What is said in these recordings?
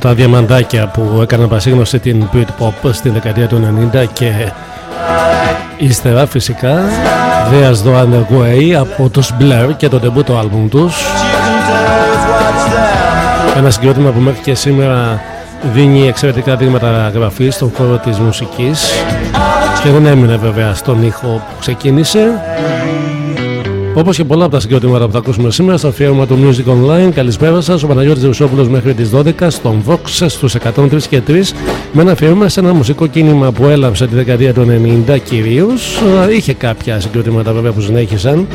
από τα διαμαντάκια που έκαναν πασίγνωση την Britpop στην δεκαετία του 90 και ύστερα φυσικά There's No Other Way από τους Blair και το debut άλμπουμ τους. You can do is watch them ένα συγκρότημα που μέχρι και σήμερα δίνει εξαιρετικά δείγματα γραφής στον χώρο της μουσικής και δεν έμεινε βέβαια στον ήχο που ξεκίνησε όπως και πολλά από τα συγκροτήματα που θα ακούσουμε σήμερα στο αφιέρωμα του Music Online καλησπέρα σας ο Παναγιώτης Ρουσόπουλος μέχρι τις 12 στον Vox στους 103 και 3 με ένα αφιέρωμα σε ένα μουσικό κίνημα που έλαψε τη δεκαετία του 90 κυρίως Ε, είχε κάποια συγκροτήματα βέβαια που συνέχισαν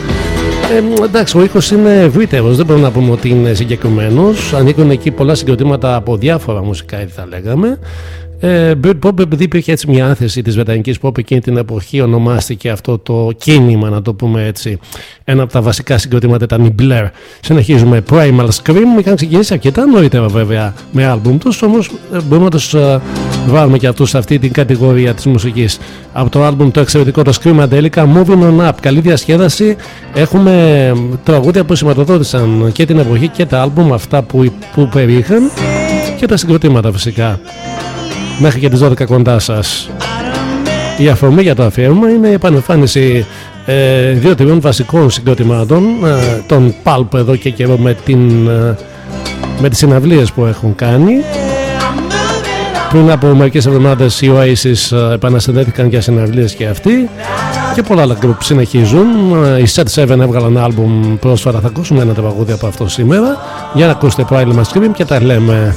ε, εντάξει, ο ήχος είναι ευρύτερος, δεν μπορούμε να πούμε ότι είναι συγκεκριμένος. Ανήκουν εκεί πολλά συγκροτήματα από διάφορα μουσικά, είδη θα λέγαμε. Ε, Bird Pop, επειδή υπήρχε έτσι μια άθεση της βρετανικής pop εκείνη την εποχή, ονομάστηκε αυτό το κίνημα, να το πούμε έτσι. Ένα από τα βασικά συγκροτήματα ήταν η Blair. Συνεχίζουμε Primal Scream. Είχαν ξεκινήσει αρκετά νωρίτερα βέβαια με άλμπουμ τους, όμως μπορούμε να τους βάλουμε και αυτούς σε αυτή την κατηγορία της μουσικής. Από το άλμπουμ το εξαιρετικό το Screamadelica Moving On Up. Καλή διασκέδαση. Έχουμε τραγούδια που σηματοδότησαν και την εποχή και τα άλμπουμ αυτά που, που περιείχαν και τα συγκροτήματα φυσικά. Μέχρι και τις 12 κοντά σας. Η αφορμή για το αφιέρωμα είναι η επανεμφάνιση ε, δύο τριών βασικών συγκροτημάτων ε, των Pulp εδώ και καιρό με, την, ε, με τις συναυλίες που έχουν κάνει. Πριν από μερικές εβδομάδες οι Oasis ε, επανασυνδέθηκαν για συναυλίες και αυτοί και πολλά άλλα group συνεχίζουν. Ε, οι Set 7 έβγαλαν άλμπουμ πρόσφατα θα ακούσουμε ένα τραγούδι από αυτό σήμερα για να ακούσετε Primal Scream και τα λέμε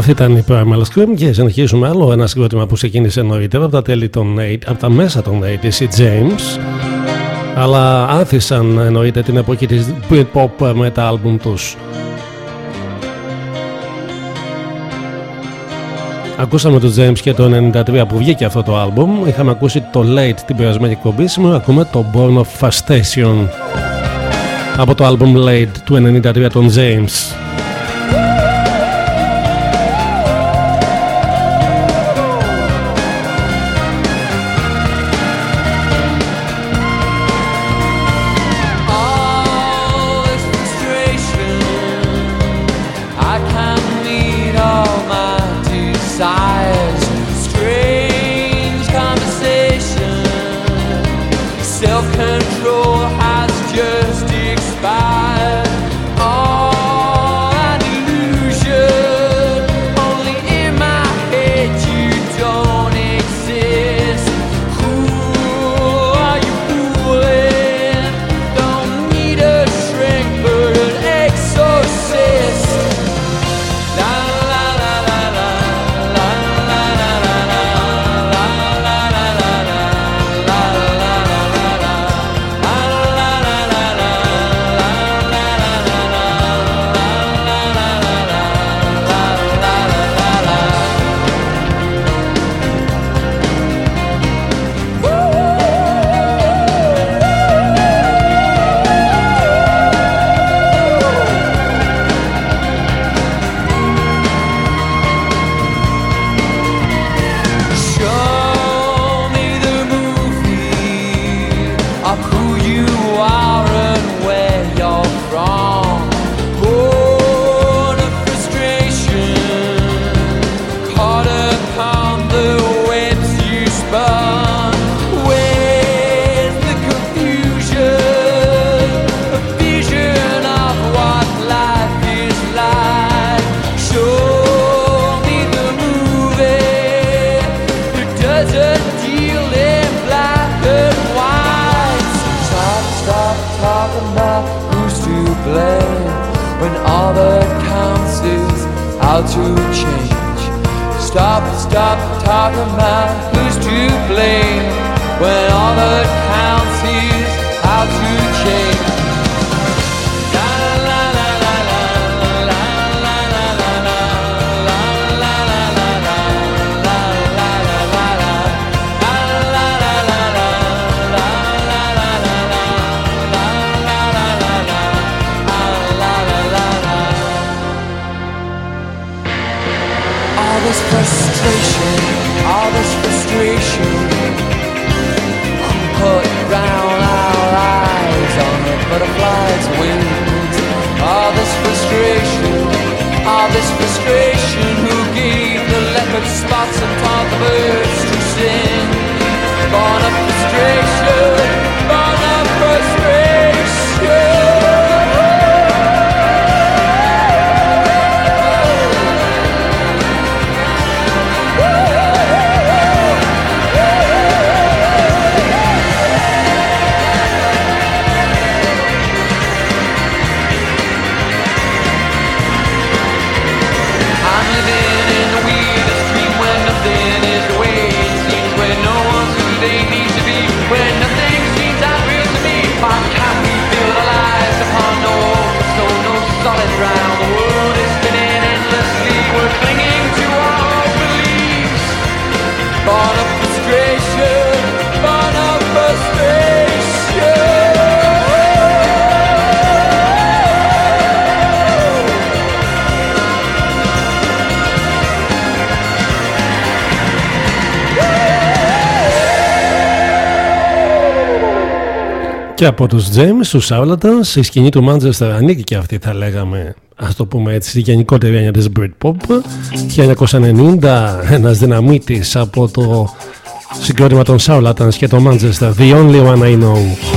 Αυτή ήταν η Primal Scream και συνεχίζουμε άλλο ένα συγκρότημα που ξεκίνησε νωρίτερα από τα, τέλη των, από τα μέσα των 80's, η James αλλά άθισαν εννοείται την εποχή της Britpop με τα άλμπουμ τους. Ακούσαμε το James και το 93 που βγήκε αυτό το άλμπουμ. Είχαμε ακούσει το Late την περασμένη εκπομπή. Σήμερα ακούμε το Born of Fastation από το άλμπουμ Late του 93 των James. Και από τους James, τους Charlatans, η σκηνή του Manchester ανήκει και αυτή θα λέγαμε ας το πούμε έτσι, η γενικότερη έννοια της Britpop. 1990 ένας δυναμίτης από το συγκρότημα των Charlatans και το Manchester The Only One I Know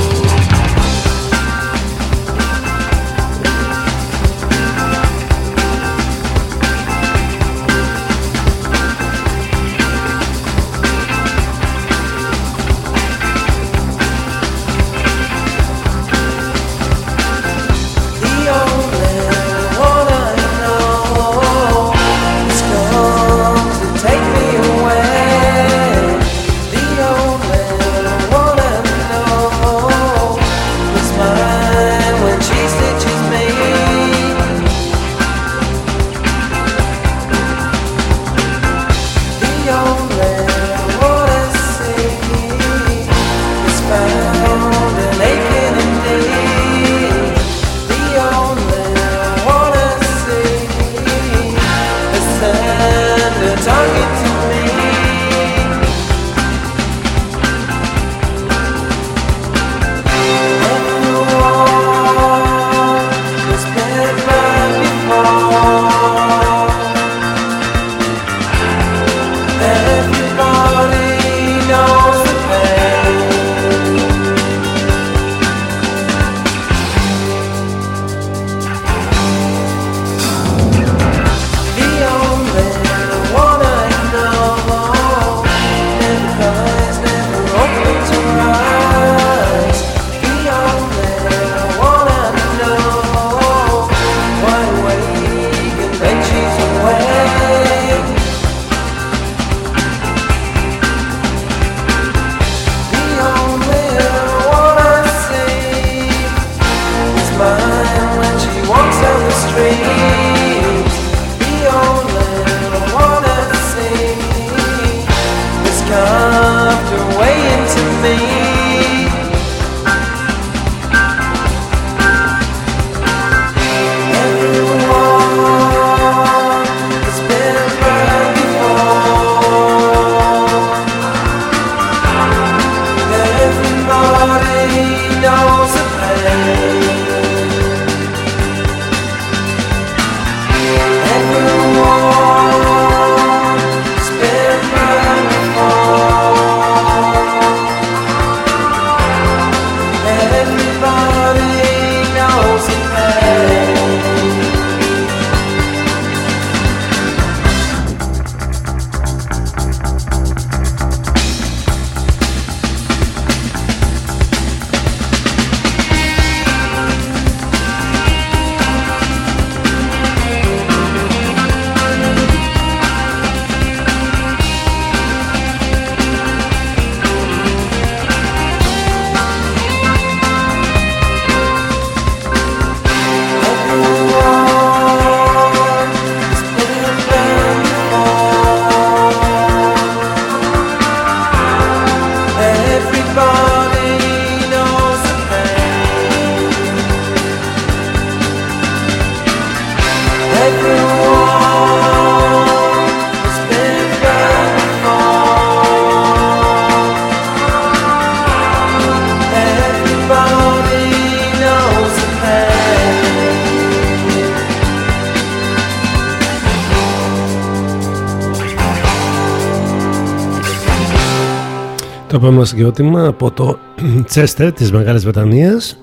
επόμενο συγκρότημα από το Chester της Μεγάλης Βρετανίας.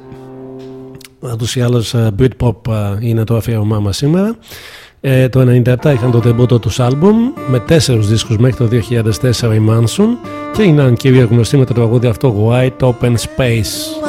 Ούτως ή άλλως ε, Britpop ε, είναι το αφιέρωμά μας σήμερα. Ε, το 1997 είχαν το τεμπούτο τους άλμπουμ με τέσσερους δίσκους μέχρι το 2004 η Manson και είναι κυρία γνωστή με το τραγούδι αυτό White Open Space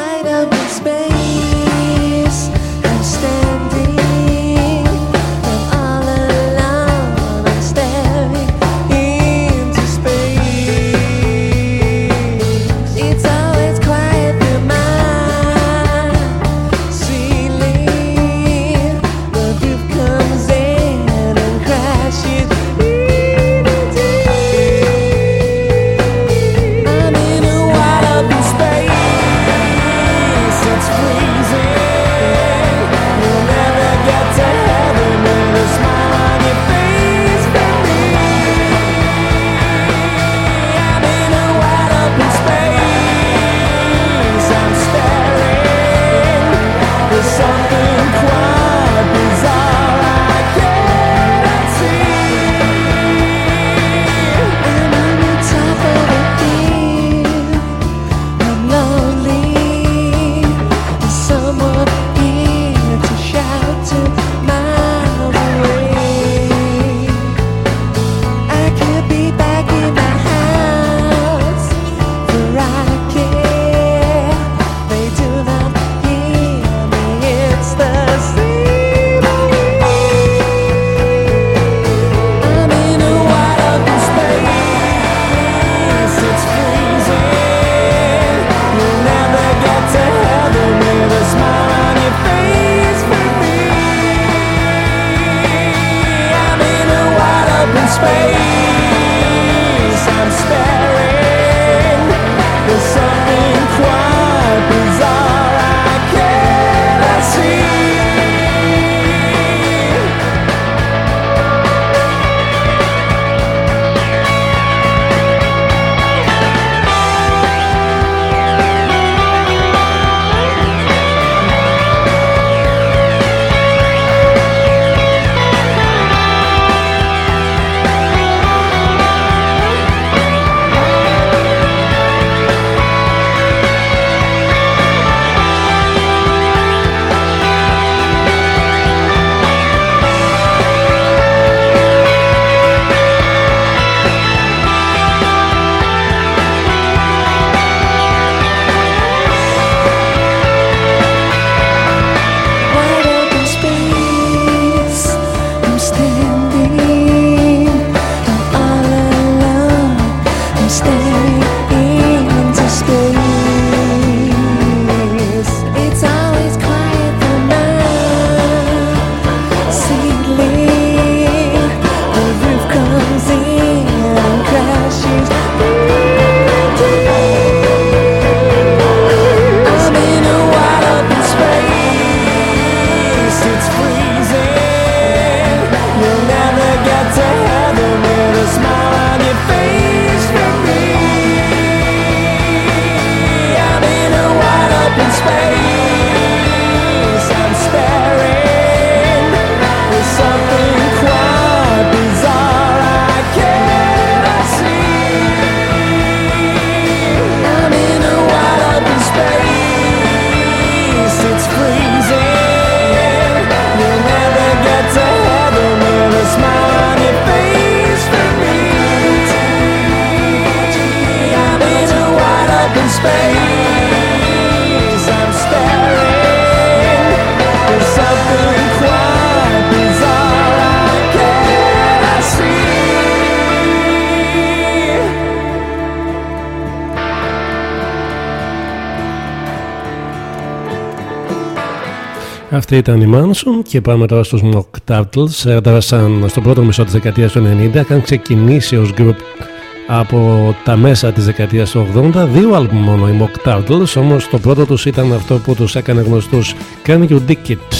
Αυτή ήταν η Manson και πάμε τώρα στους Mock Turtles. Έδρασαν στο πρώτο μισό της δεκαετίας του 90. Είχαν ξεκινήσει ως group από τα μέσα της δεκαετίας του 80. Δύο άλμπουμ μόνο οι Mock Turtles, όμως το πρώτο τους ήταν αυτό που τους έκανε γνωστούς Can You Dick It;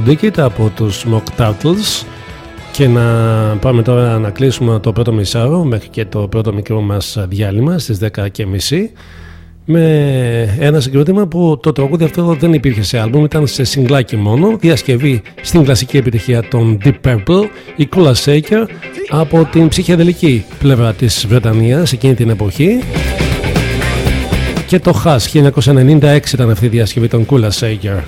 Και ο Ντίκιτ από τους Mock Turtles. Και να πάμε τώρα να κλείσουμε το πρώτο μισάρο μέχρι και το πρώτο μικρό μας διάλειμμα στις 10.30 με ένα συγκρότημα που το τραγούδι αυτό δεν υπήρχε σε άλμπουμ, ήταν σε συγκλάκι μόνο, διασκευή στην κλασική επιτυχία των Deep Purple, η Kula Shaker από την ψυχεδελική πλευρά της Βρετανίας εκείνη την εποχή. Και το Hush 1996 ήταν αυτή η διασκευή των Kula Shaker.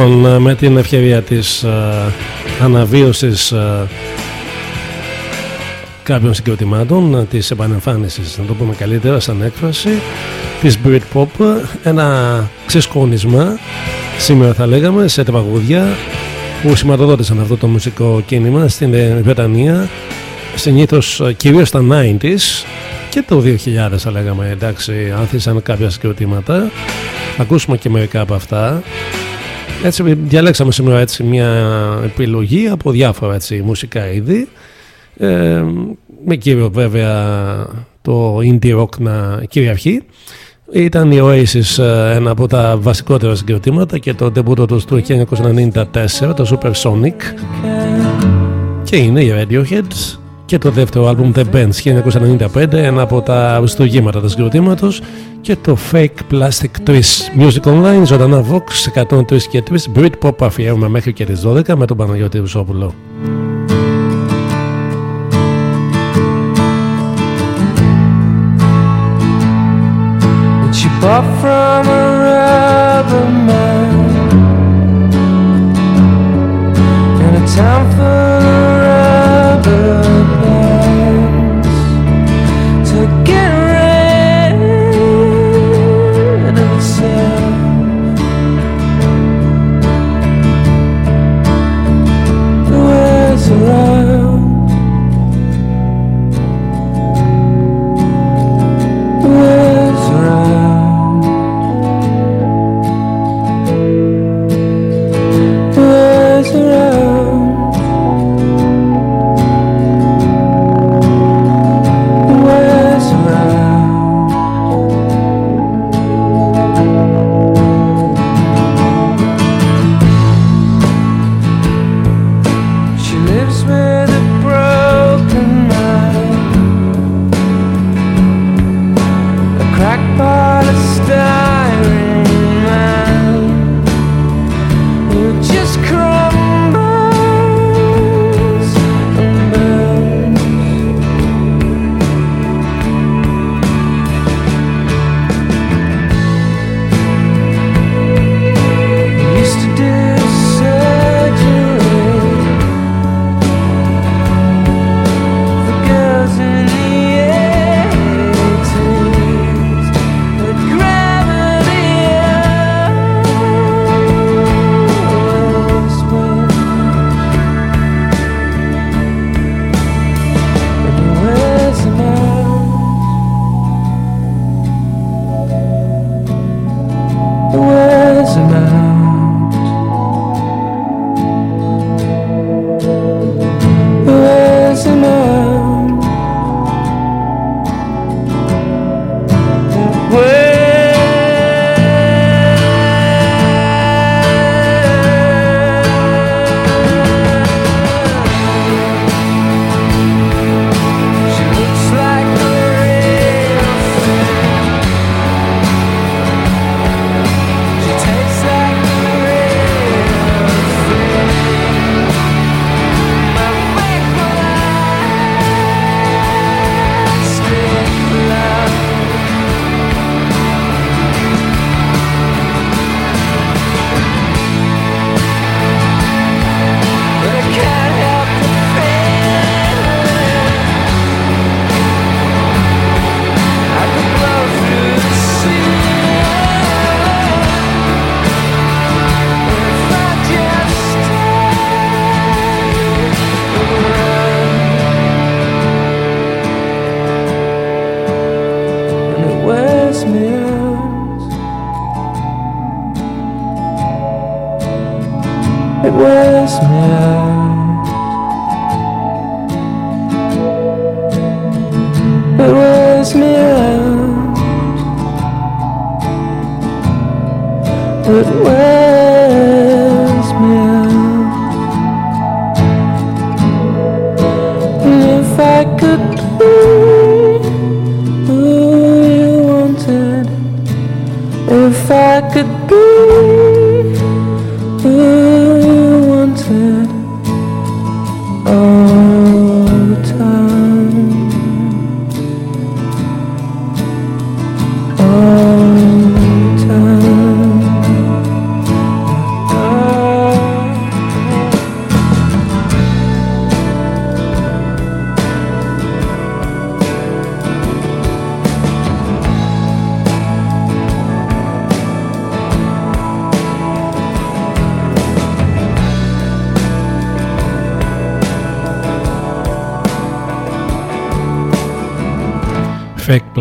Λοιπόν, ε, με την ευκαιρία της uh, αναβίωσης uh, κάποιων συγκροτημάτων, της επανεμφάνισης, να το πούμε καλύτερα σαν έκφραση, της Britpop, ένα ξεσκόνισμα, σήμερα θα λέγαμε, σε τραγούδια που σηματοδότησαν αυτό το μουσικό κίνημα στην Βρετανία, συνήθως κυρίως στα 90s και το 2000 θα λέγαμε, εντάξει, άνθησαν κάποια συγκροτήματα. Ακούσουμε και μερικά από αυτά. Έτσι διαλέξαμε σήμερα έτσι μια επιλογή από διάφορα έτσι, μουσικά είδη. Ε, με κύριο βέβαια το indie rock να κυριαρχεί. Ήταν η Oasis ε, ένα από τα βασικότερα συγκροτήματα και το debut τους του 1994 το Super Sonic και είναι η Radiohead και το δεύτερο άλμπουμ The Bands 1995 ένα από τα αριστουργήματα του συγκροτήματος και το Fake Plastic Twist Music Online ζωντανά Vox 103 και 3 Britpop αφιέρωμα μέχρι και τις 12 με τον Παναγιώτη Ρουσόπουλο. from a rubber man in a town full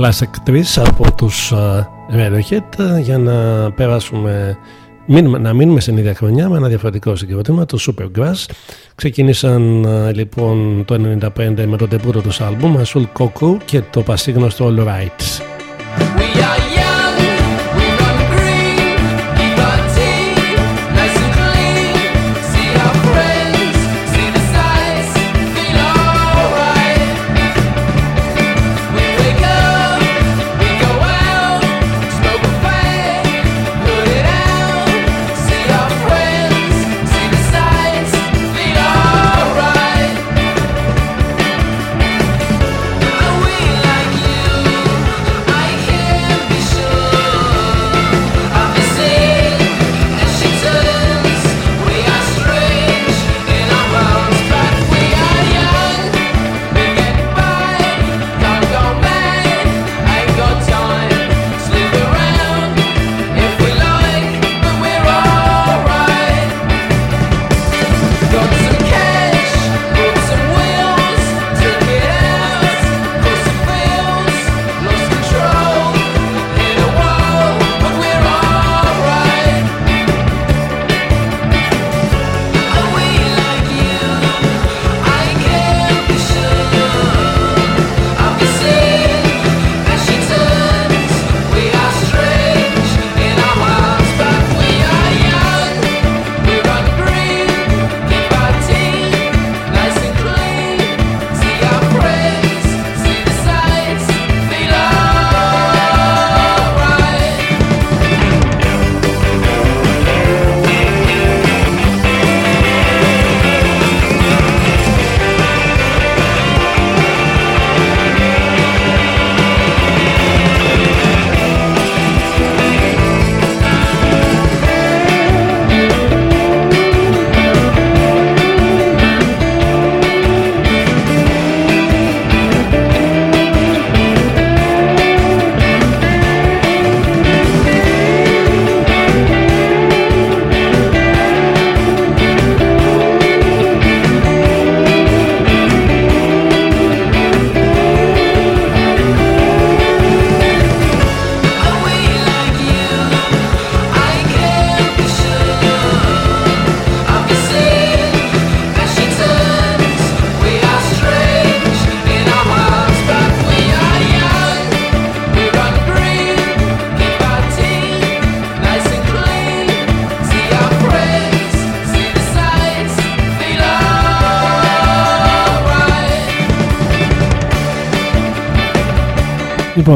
Classic 3 από τους uh, Radiohead για να περάσουμε να μείνουμε στην ίδια χρονιά με ένα διαφορετικό συγκρότημα, το Supergrass. Ξεκίνησαν uh, λοιπόν το 1995 με το τεπούτο τους άλμπουμ Azul Coco και το πασίγνωστο All Right.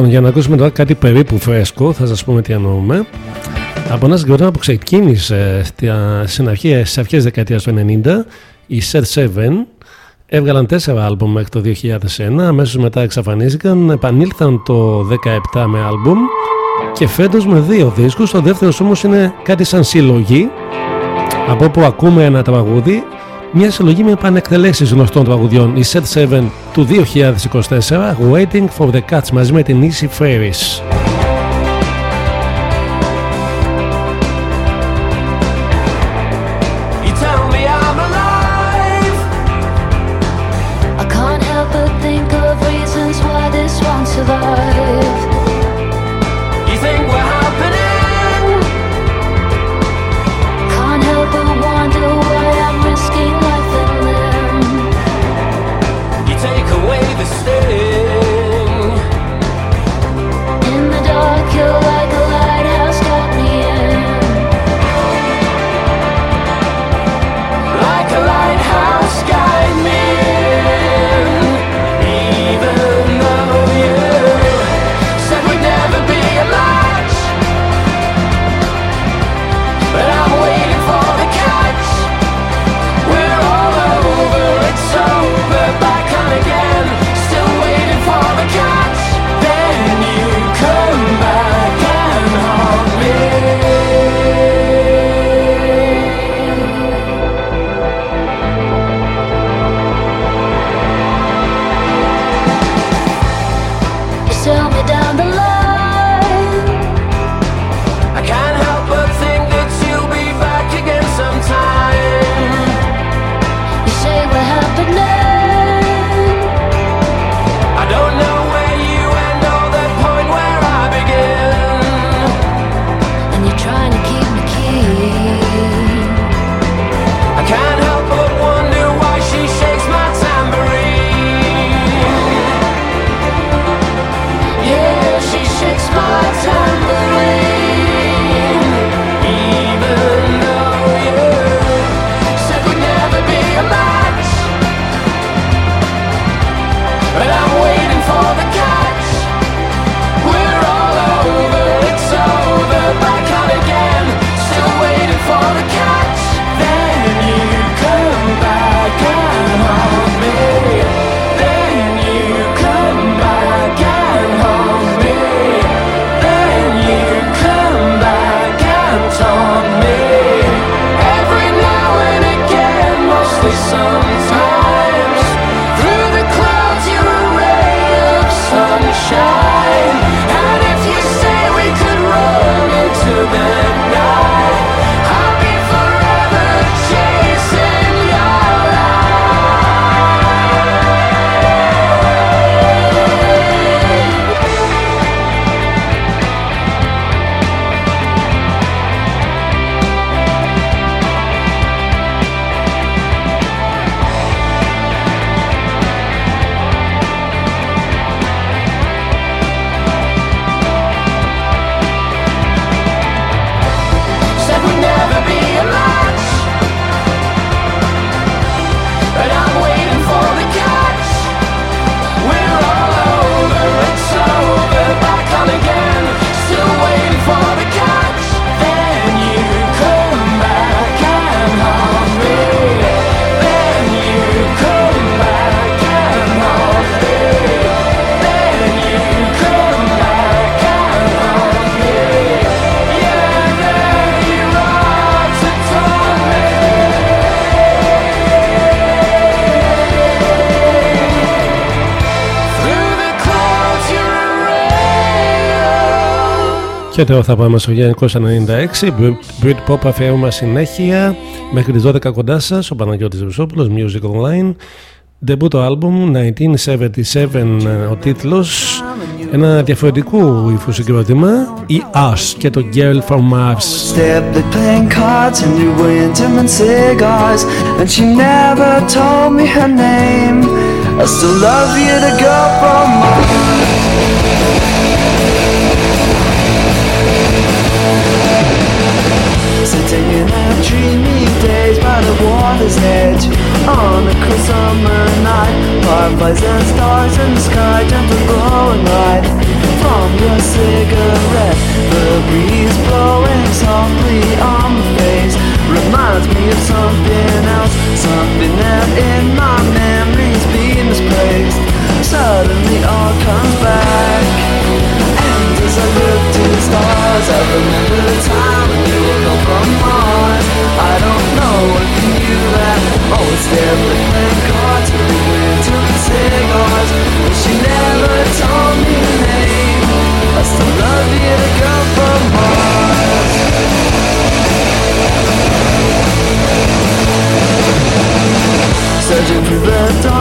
Λοιπόν, για να ακούσουμε τώρα κάτι περίπου φρέσκο, θα σας πούμε τι εννοούμε. Από ένα συγκρότημα που ξεκίνησε στην αρχή, στις αρχές δεκαετίας του 90, οι Set 7 έβγαλαν τέσσερα άλμπουμ μέχρι το 2001, αμέσως μετά εξαφανίστηκαν, επανήλθαν το 2017 με άλμπουμ και φέτος με δύο δίσκους, το δεύτερος όμως είναι κάτι σαν συλλογή, από όπου ακούμε ένα τραγούδι μια συλλογή με επανεκτελέσεις γνωστών τραγουδιών, η Set 7 του 2024, Waiting for the Cuts μαζί με την Easy Fairies. Και τώρα θα πάμε στο 1996. Britpop αφιέρωμα συνέχεια. Μέχρι τις 12 κοντά σας, ο Παναγιώτης Βουσόπουλος, Music Online. Debut album 1977 ο τίτλος ένα διαφορετικού ύφου συγκρότημα η Us και το Girl from Mars Step playing cards and you were intimate cigars And she never told me her name I still love you the girl from Mars Sitting in our dreamy days by the water's edge. On a cool summer night Fireflies and stars in the sky Gentle glowing light. From your cigarette The breeze blowing softly on my face. Reminds me of something else Something that in my memories been misplaced Suddenly all comes back. And as I look to the stars I remember the time when you were from Mars. I don't know if you knew that. Always there playing cards with the winter and cigars. But she never told me her name. I still love you, the girl from Mars. Searching through the darkness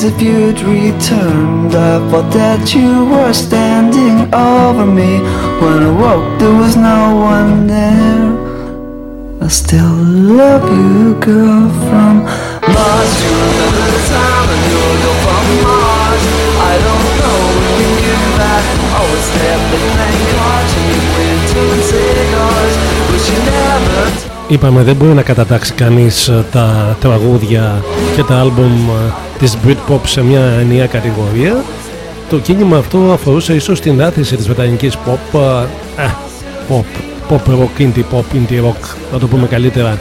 as if you'd returned. I thought that you were standing over me. When I woke, there was no one there. I still love you, girl from Mars. Do you remember the time when you were girl from Mars? I don't know if you knew that. I was there playing cards and you went to cigars. But you never Είπαμε δεν μπορεί να κατατάξει κανείς ε, τα τραγούδια και τα άλμπουμ ε, της Britpop σε μια ενιαία κατηγορία. Το κίνημα αυτό αφορούσε ίσως την άθεση της βρετανικής pop, ε, ε, pop, pop rock, indie pop, indie rock, να το πούμε καλύτερα,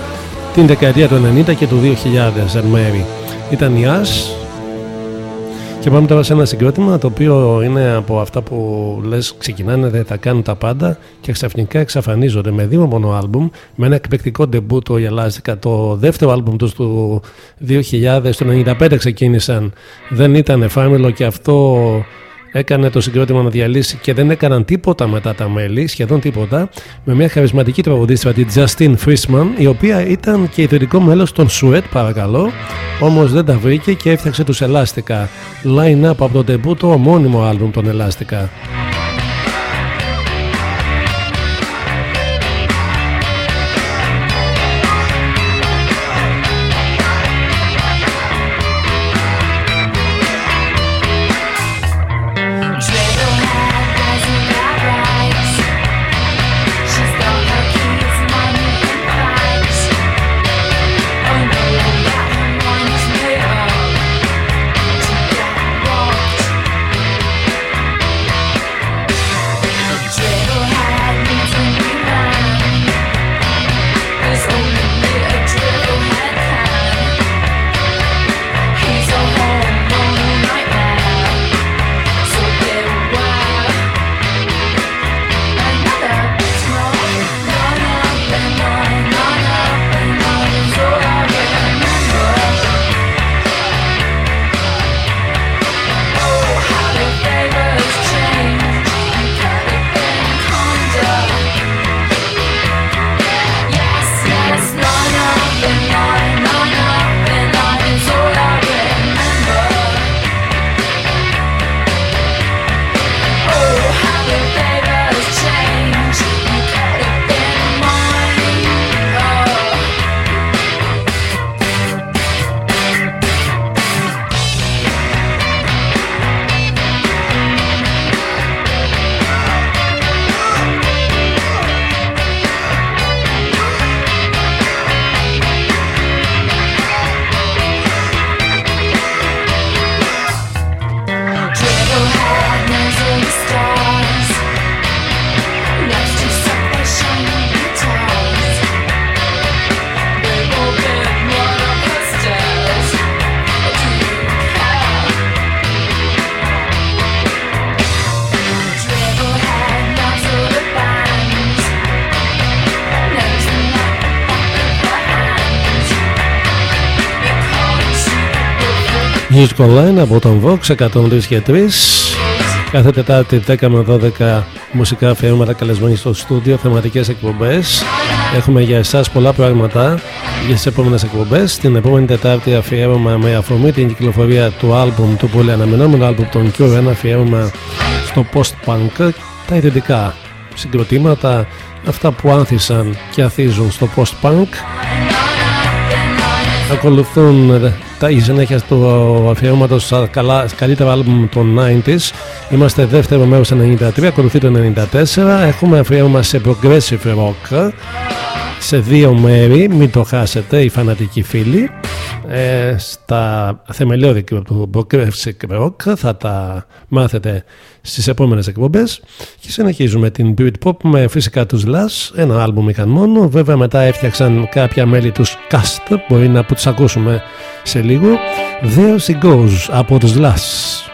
την δεκαετία του 90 και του 2000 εν μέρη. Ήταν η As και πάμε τώρα σε ένα συγκρότημα το οποίο είναι από αυτά που λες ξεκινάνε, δεν θα κάνουν τα πάντα και ξαφνικά εξαφανίζονται με δύο μόνο άλμπουμ, με ένα εκπληκτικό ντεμπού το Ιαλάζικα, το δεύτερο άλμπουμ τους του 2000, το 95 ξεκίνησαν, δεν ήταν εφάμιλο και αυτό έκανε το συγκρότημα να διαλύσει και δεν έκαναν τίποτα μετά τα μέλη, σχεδόν τίποτα, με μια χαρισματική τραγουδίστρια, τη Justine Frischman, η οποία ήταν και ιδρυτικό μέλος των Sweat, παρακαλώ, όμως δεν τα βρήκε και έφτιαξε τους Ελάστικα. Line up από το τεμπού το ομώνυμο άλμπουμ των Ελάστικα. Music Online από τον Vox 103 και 3 Κάθε Τετάρτη 10 με 12 μουσικά αφιέρωματα καλεσμένοι στο στούντιο, θεματικές εκπομπές. Έχουμε για εσάς πολλά πράγματα για τις επόμενες εκπομπές. Την επόμενη Τετάρτη αφιέρωμα με αφορμή την κυκλοφορία του άλμπουμ του πολύ αναμενόμενου άλμπουμ των Cure Ένα αφιέρωμα στο post-punk. Τα ιδρυτικά συγκροτήματα Αυτά που άνθησαν και αθίζουν στο post-punk Ακολουθούν τα, η συνέχεια του αφιέρωματο καλύτερα άλμπουμ των 90s. Είμαστε δεύτερο μέρος 93, ακολουθεί το 94. Έχουμε αφιέρωμα σε progressive rock σε δύο μέρη. Μην το χάσετε, οι φανατικοί φίλοι. Ε, στα θεμελιώδη του progressive rock θα τα μάθετε στις επόμενες εκπομπές. Και συνεχίζουμε την Britpop με φυσικά τους Last ένα άλμπουμ είχαν μόνο. Βέβαια μετά έφτιαξαν κάποια μέλη τους Cast μπορεί να που τους ακούσουμε σε λίγο. There She Goes από τους Last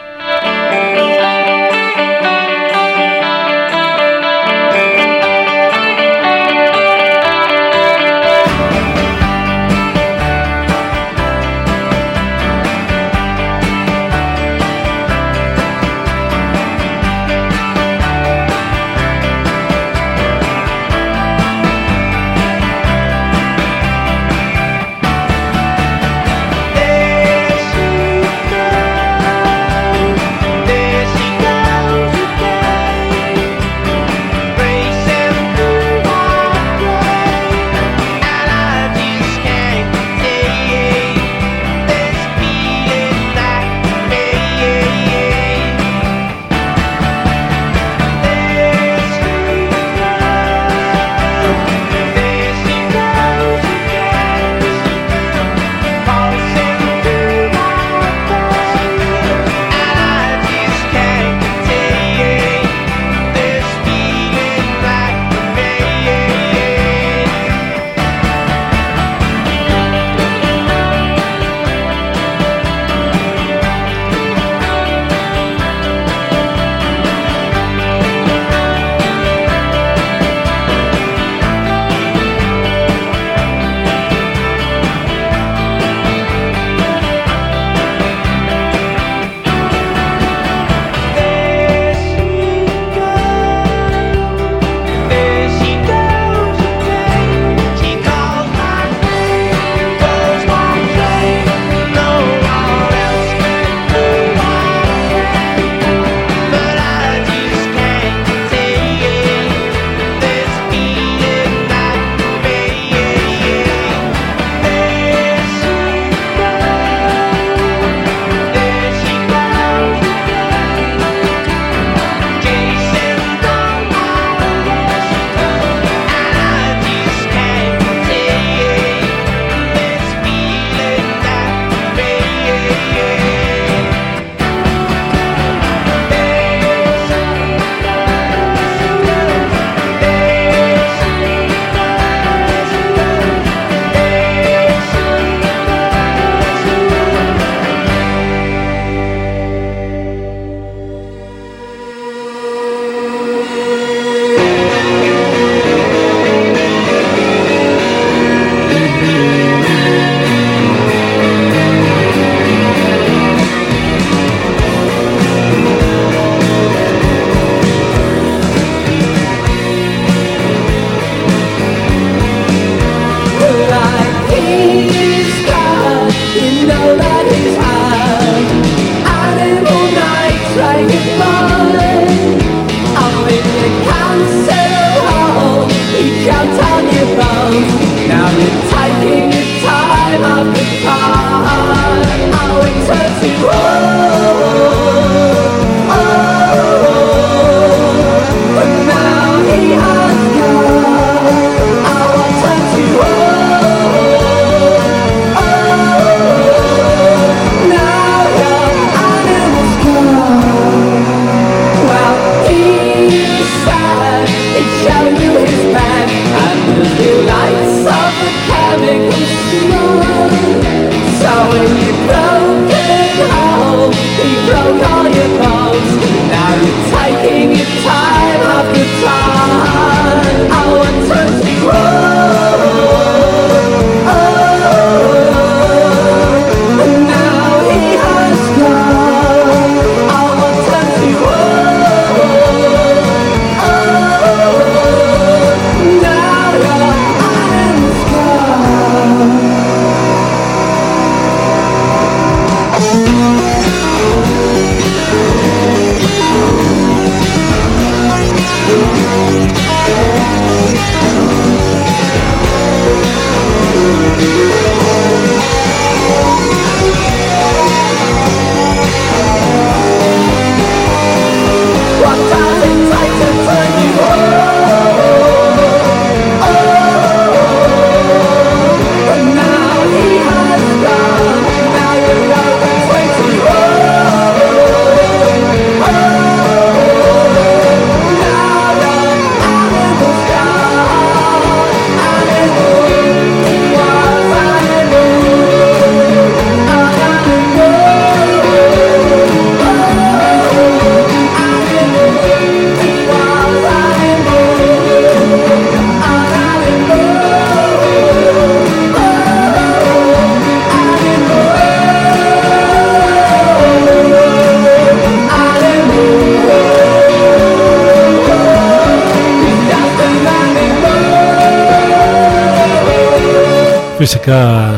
Φυσικά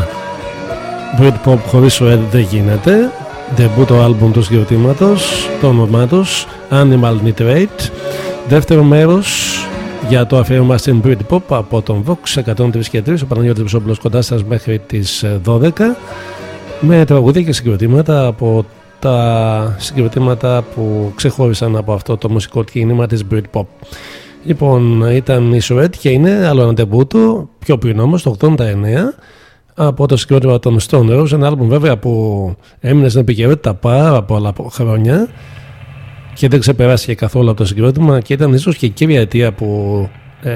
Britpop χωρίς Ed δεν γίνεται. Το άλμπουμ του συγκροτήματος το όνομά τους Animal Nitrate. Δεύτερο μέρος για το αφιέρωμα στην Britpop από τον Vox 103 και 3 ο Παναγιώτης Βυσόπουλος κοντά σας μέχρι τις 12 με τραγουδία και συγκροτήματα από τα συγκροτήματα που ξεχώρισαν από αυτό το μουσικό κίνημα της Britpop. Λοιπόν, ήταν η Σουέτ και είναι άλλο ένα τεμπού του, πιο πριν όμως, το 89, από το συγκρότημα των Stone Rose, ένα άλμπουμ βέβαια που έμεινε στην επικαιρότητα πάρα πολλά χρόνια και δεν ξεπεράστηκε καθόλου από το συγκρότημα και ήταν ίσως και η κύρια αιτία που ε,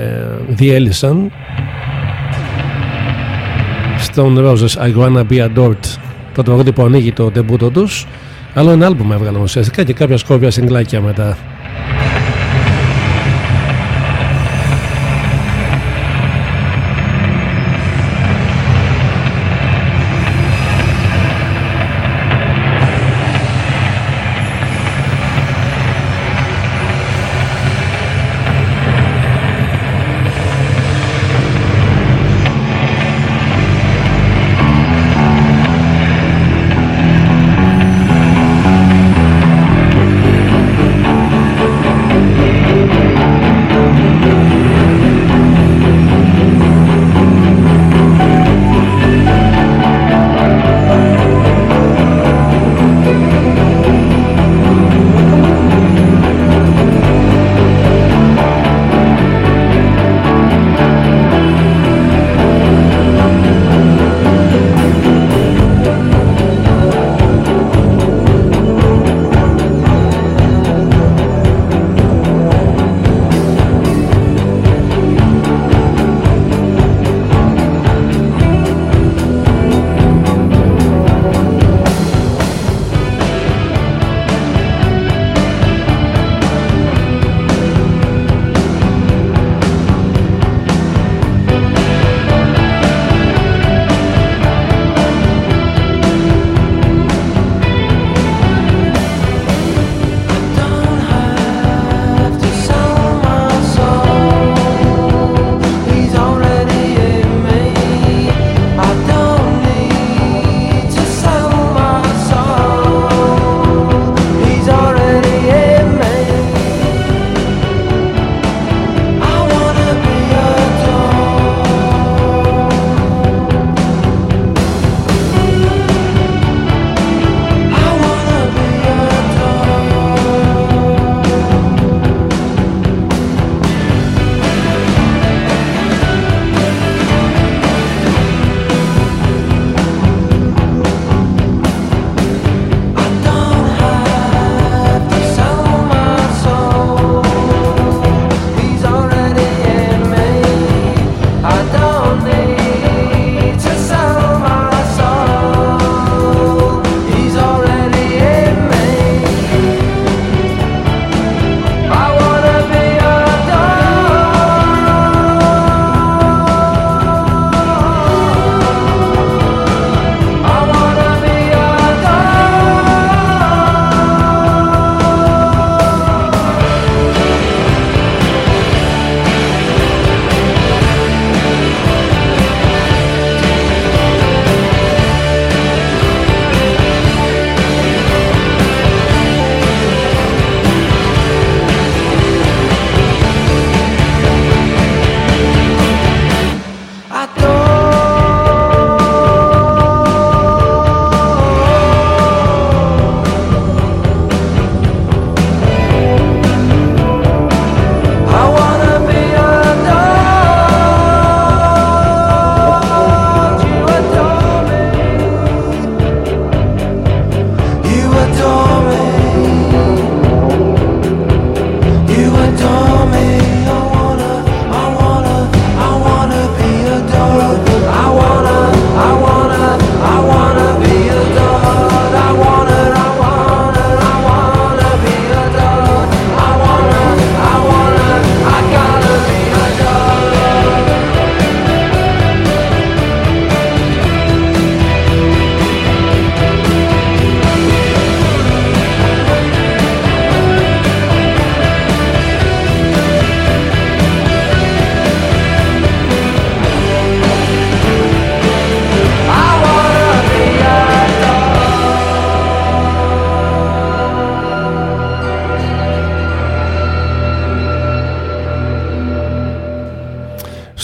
διέλυσαν. Stone Roses I Wanna Be Adored το τραγούδι που ανοίγει το τεμπούτο τους. Άλλο ένα άλμπουμ έβγαλαν ουσιαστικά και κάποια σκόπια συγκλάκια μετά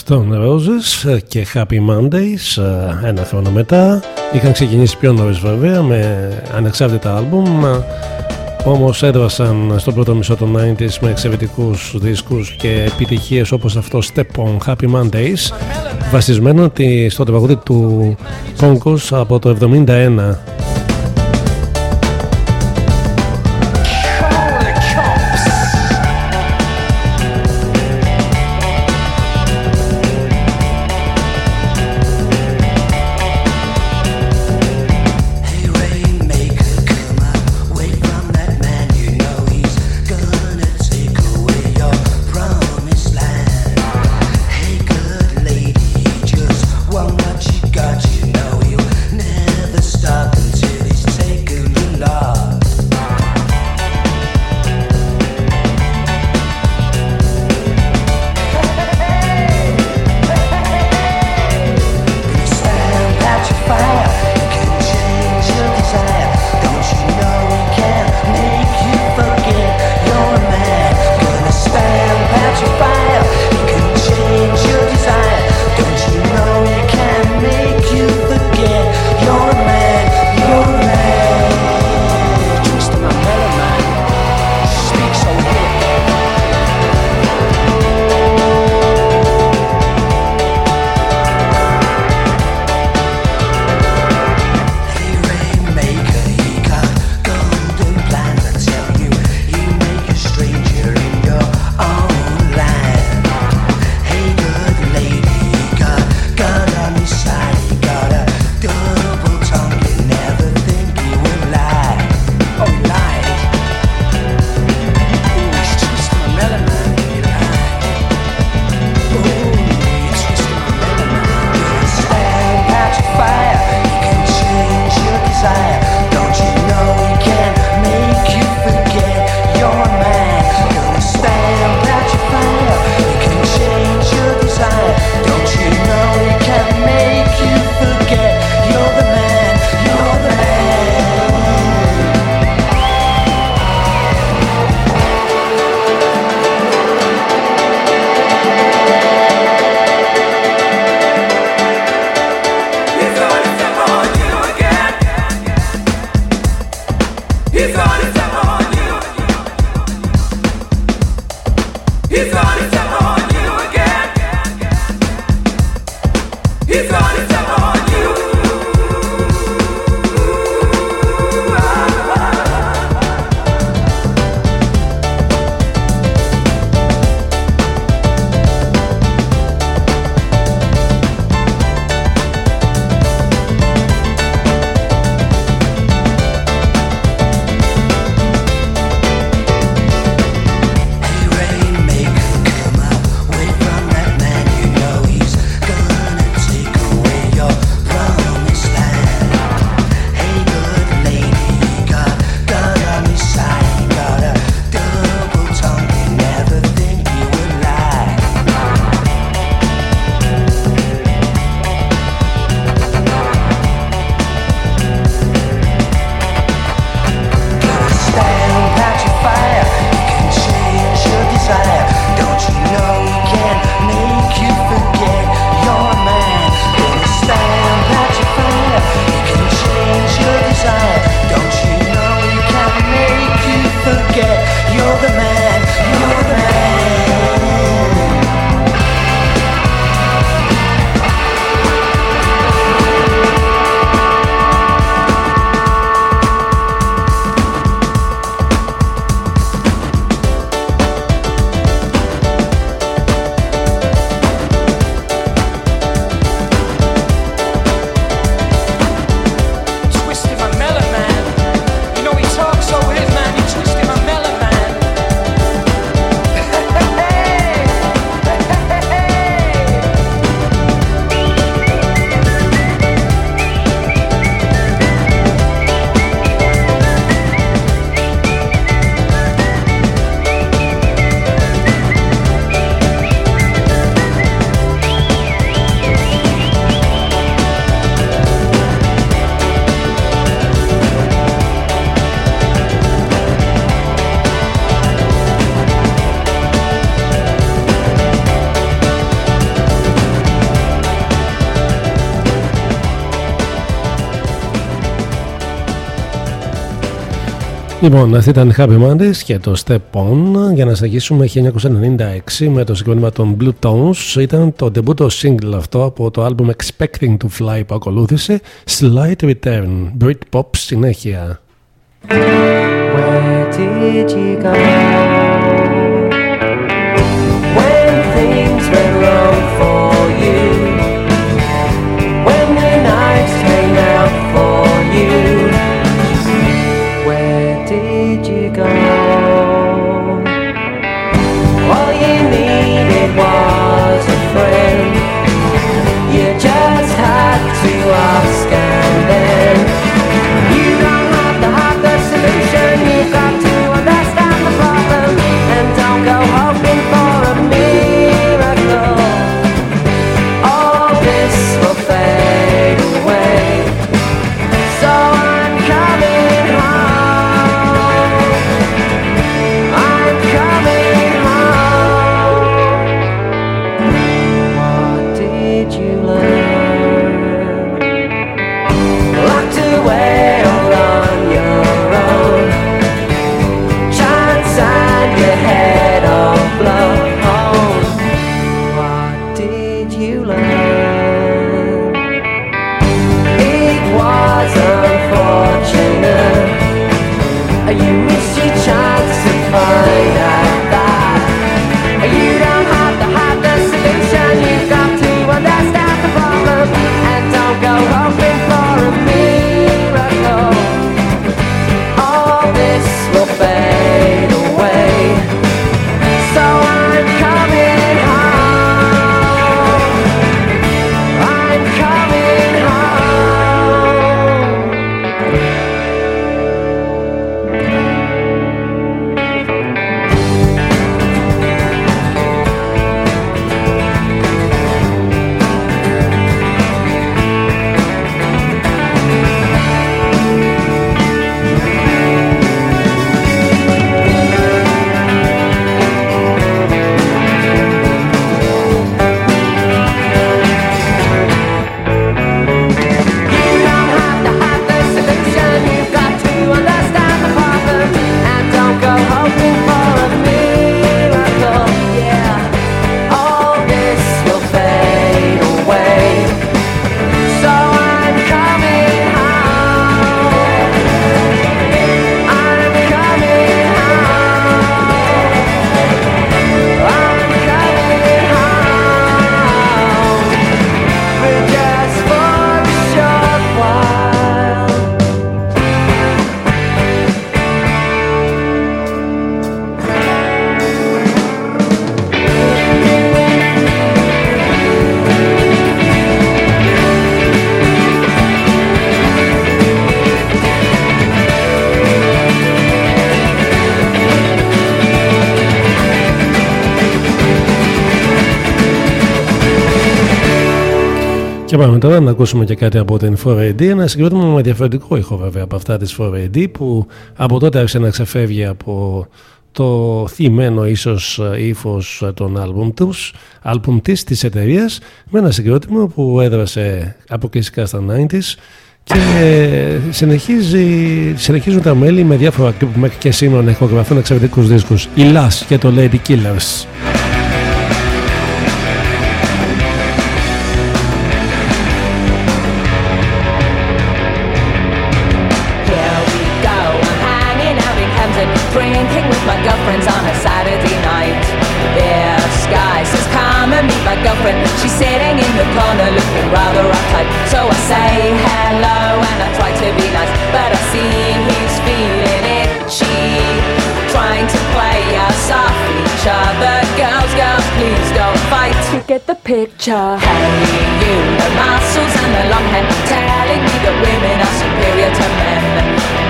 Stone Roses και Happy Mondays ένα χρόνο μετά. Είχαν ξεκινήσει πιο νωρίς βέβαια με ανεξάρτητα άλμπουμ όμως έδρασαν στο πρώτο μισό των 90s με εξαιρετικούς δίσκους και επιτυχίες όπως αυτό Step On Happy Mondays βασισμένο στο τραγούδι του Concourse από το 71 Λοιπόν, αυτή ήταν η Happy Mondays και το Step On για να συνεχίσουμε 1996 με το συγκρότημα των Blue Tones. Ήταν το debut single αυτό από το album Expecting to Fly που ακολούθησε Slight Return, Britpop συνέχεια. Where did you go? Και πάμε τώρα να ακούσουμε και κάτι από την 4AD. Ένα συγκρότημα με διαφορετικό ήχο βέβαια από αυτά της 4AD που από τότε άρχισε να ξεφεύγει από το θυμένο ίσως ύφος των άλμπουμ τους, άλμπουμ της της εταιρείας με ένα συγκρότημα που έδρασε αποκλειστικά στα 90s και συνεχίζει, συνεχίζουν τα μέλη με διάφορα κλιπ που μέχρι και σήμερα ηχογραφούν εξαιρετικούς δίσκους. Η Last και το Lady Killers. Picture. Hey, you, the muscles and the long hair, telling me that women are superior to men.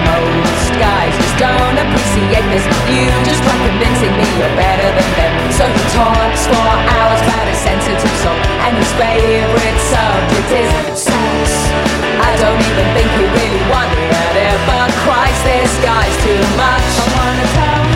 Most guys just don't appreciate this. You just try convincing me you're better than them. So he talks for hours about a sensitive soul, and his favorite subject is sex. I don't even think he really wanted it, but Christ, this guy's too much. I wanna tell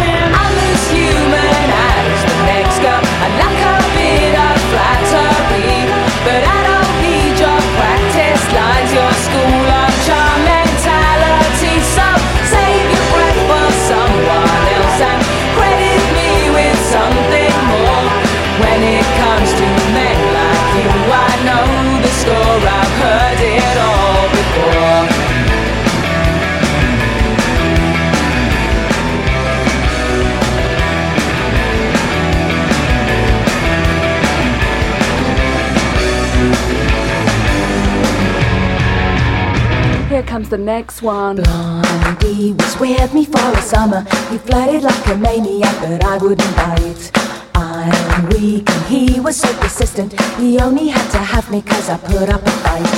comes the next one. Blondie was with me for a summer. He flirted like a maniac, but I wouldn't bite. I'm weak and he was so persistent. He only had to have me cause I put up a fight.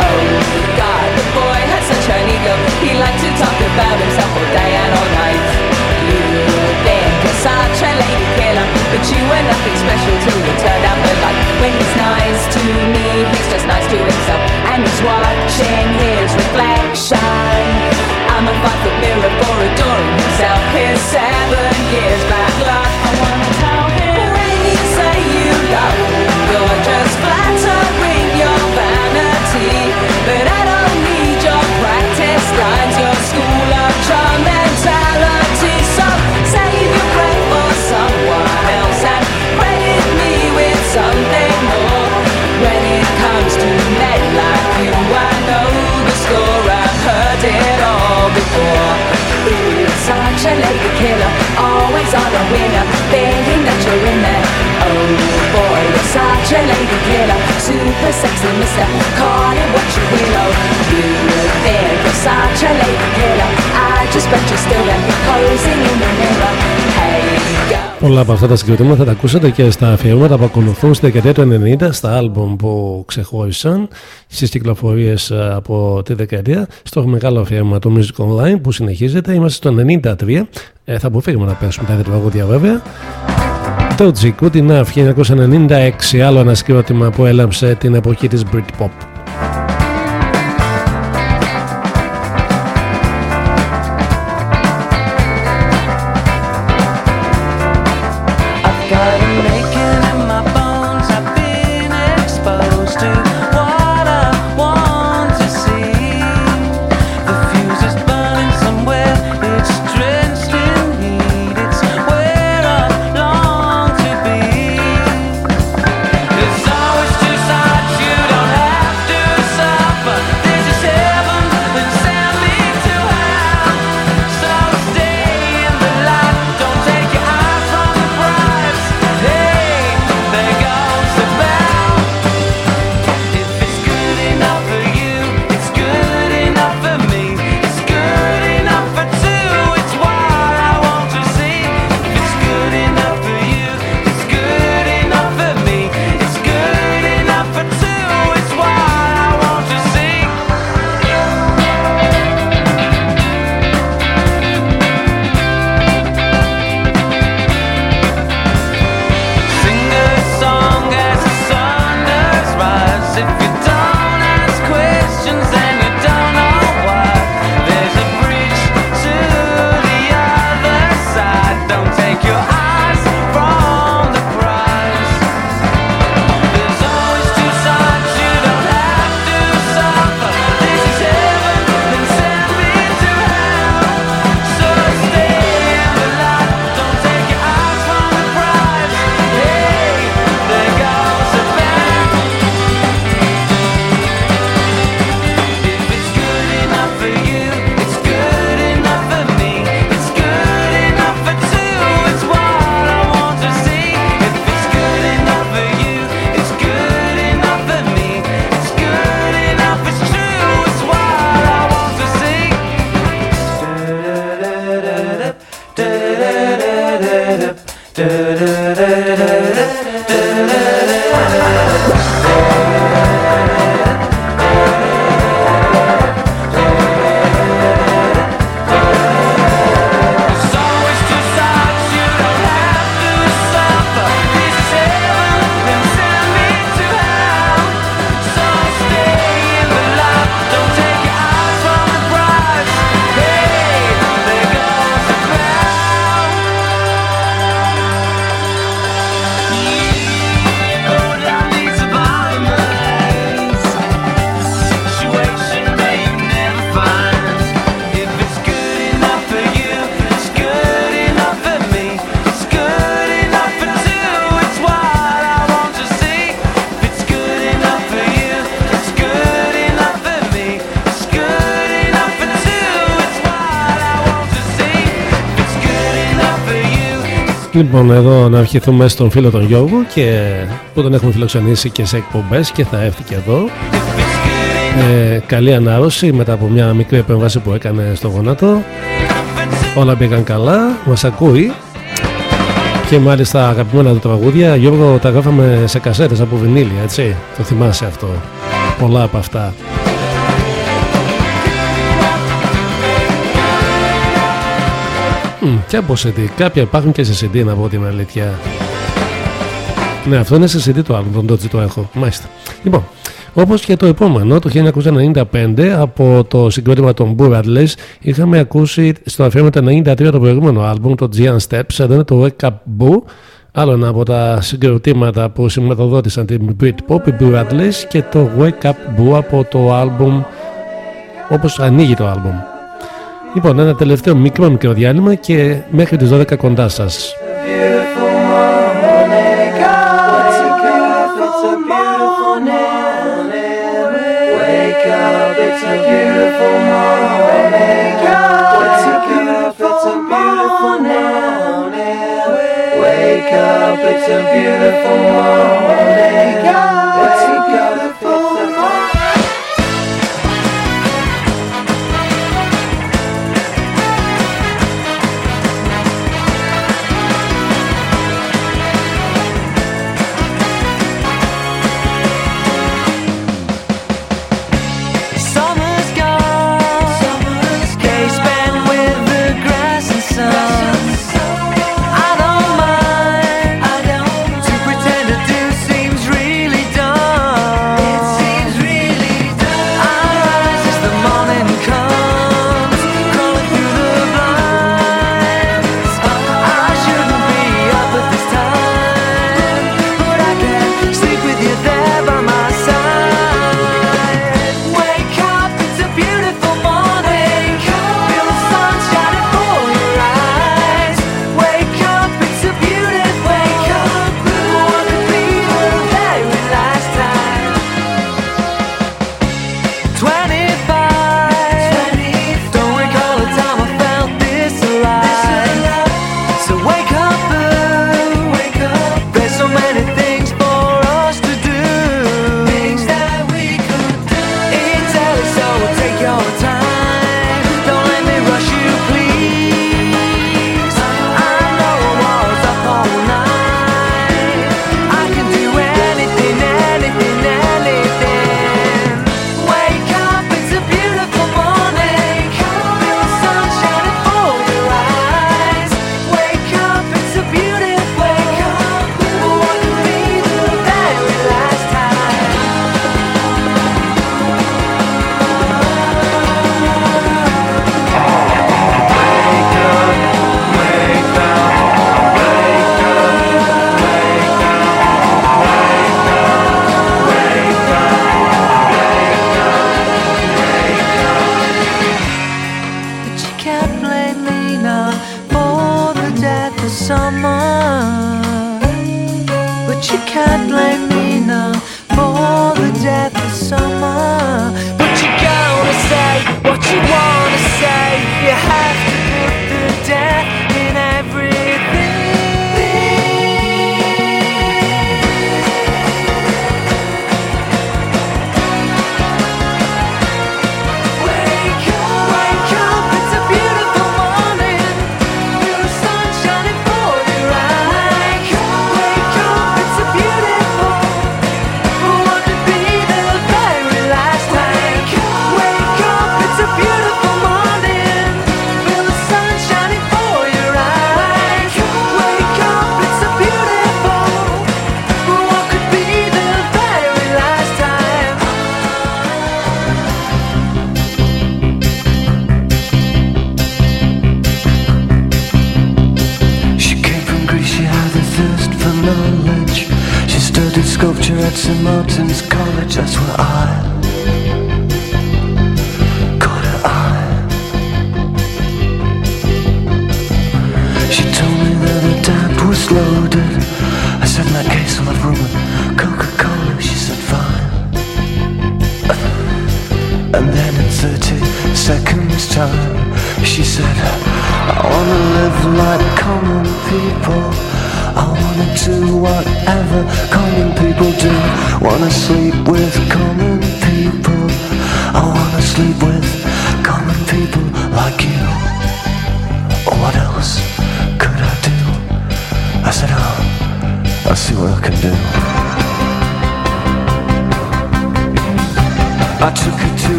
Oh god, the boy had such an ego. He liked to talk about himself all day and all night. You think a such a lady killer? But you were nothing special till you turned out the light. When he's nice to me, he's just nice to himself. And he's watching his reflection. Πολλά από αυτά τα συγκροτήματα θα τα ακούσατε και στα αφιερώματα που ακολουθούν στη δεκαετία του 90 στα άλμπουμ που ξεχώρισαν στις κυκλοφορίες ε, από τη δεκαετία στο μεγάλο αφιέρωμα του Music Online που συνεχίζεται. Είμαστε στο 93. Ε, θα αποφύγουμε να πέσουμε τα τραγούδια βέβαια. Το G Good Enough 1996, άλλο ένα συγκρότημα που έλαμψε την εποχή της Britpop. Λοιπόν, εδώ να ευχηθούμε στον φίλο τον Γιώργο και που τον έχουμε φιλοξενήσει και σε εκπομπές και θα έρθει και εδώ. Ε, καλή ανάρρωση μετά από μια μικρή επέμβαση που έκανε στο γόνατο. Όλα πήγαν καλά, μας ακούει. Και μάλιστα αγαπημένα του τραγούδια, Γιώργο, τα γράφαμε σε κασέτες από βινίλια, έτσι. Το θυμάσαι αυτό. Πολλά από αυτά. Και από CD, κάποια υπάρχουν και σε CD να πω την αλήθεια. Ναι αυτό είναι σε CD το άλλο, τον το έχω μάλιστα. Λοιπόν όπως και το επόμενο, το 1995, από το συγκρότημα των Burradless, είχαμε ακούσει στο αφιέρωμα το 93 το προηγούμενο άλμπουμ, το Giant Steps, εδώ είναι το Wake Up Boo, άλλο ένα από τα συγκροτήματα που σηματοδότησαν την Britpop, οι Burradless, και το Wake Up Boo από το άλμπουμ, όπως ανοίγει το άλμπουμ. Λοιπόν, ένα τελευταίο μικρό μικρό διάλειμμα και μέχρι τις 12 κοντά σας. up, it's a beautiful morning. It's a beautiful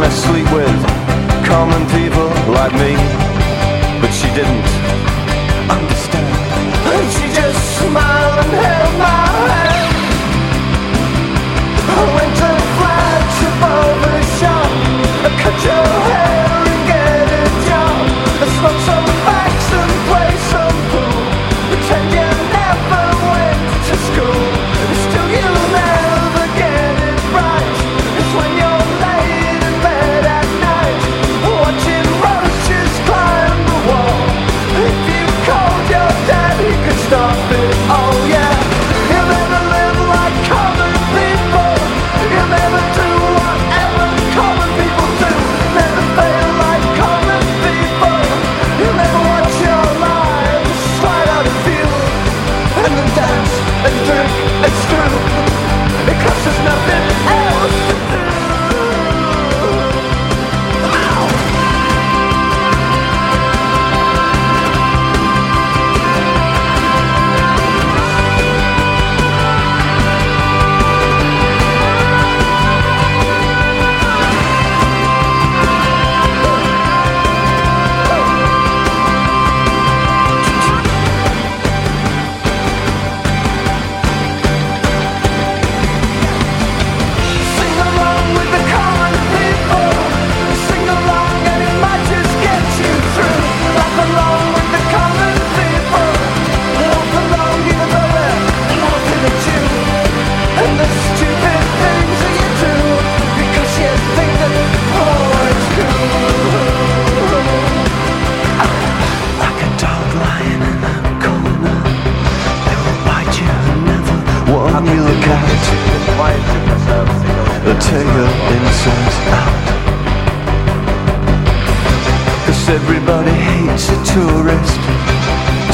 wanna sleep with common people like me. But she didn't understand. And she just smiled and held my hand. I went and flags above the shop. I cut your hair.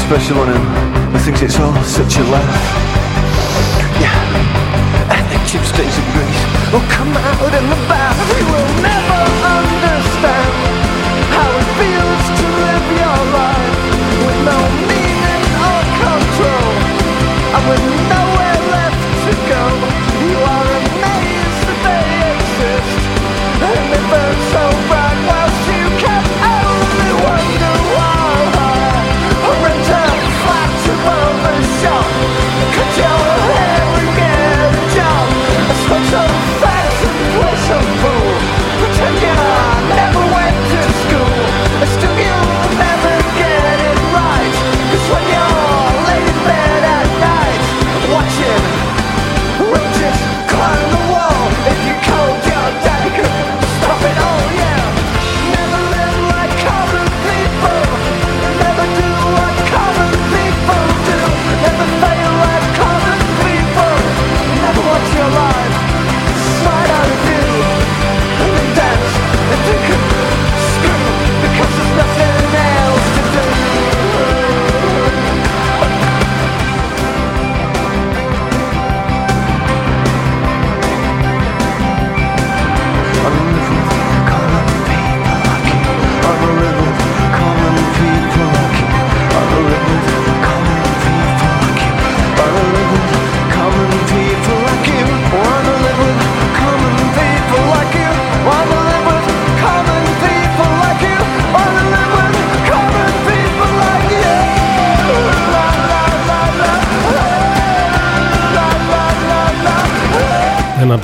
special on him. I think it's all such a laugh. Yeah, and the chip stays in grease Oh, come out in the bath. We will never understand how it feels to live your life with no meaning or control, and with nowhere left to go. You are amazed that they exist, and they burn so.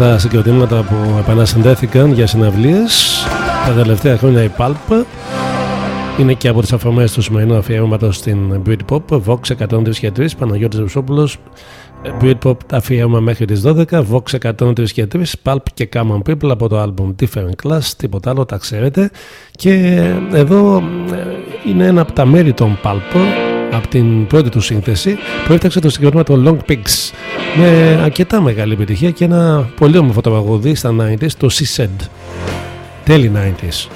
τα συγκροτήματα που επανασυνδέθηκαν για συναυλίες τα τελευταία χρόνια η Pulp. Είναι και από τις αφορμές του σημερινού αφιέρωματος στην Britpop Vox 103 και 3 Παναγιώτης Ρουσόπουλος Britpop αφιέρωμα μέχρι τις 12 Vox 103 και 3 Pulp και Common People από το album Different Class τίποτα άλλο τα ξέρετε. Και εδώ ε, είναι ένα από τα μέρη των Pulp από την πρώτη του σύνθεση που έφταξε το συγκρότημα των Long Pigs με αρκετά μεγάλη επιτυχία και ένα πολύ όμορφο τραγούδι στα 90s το She Said. Τέλη 90s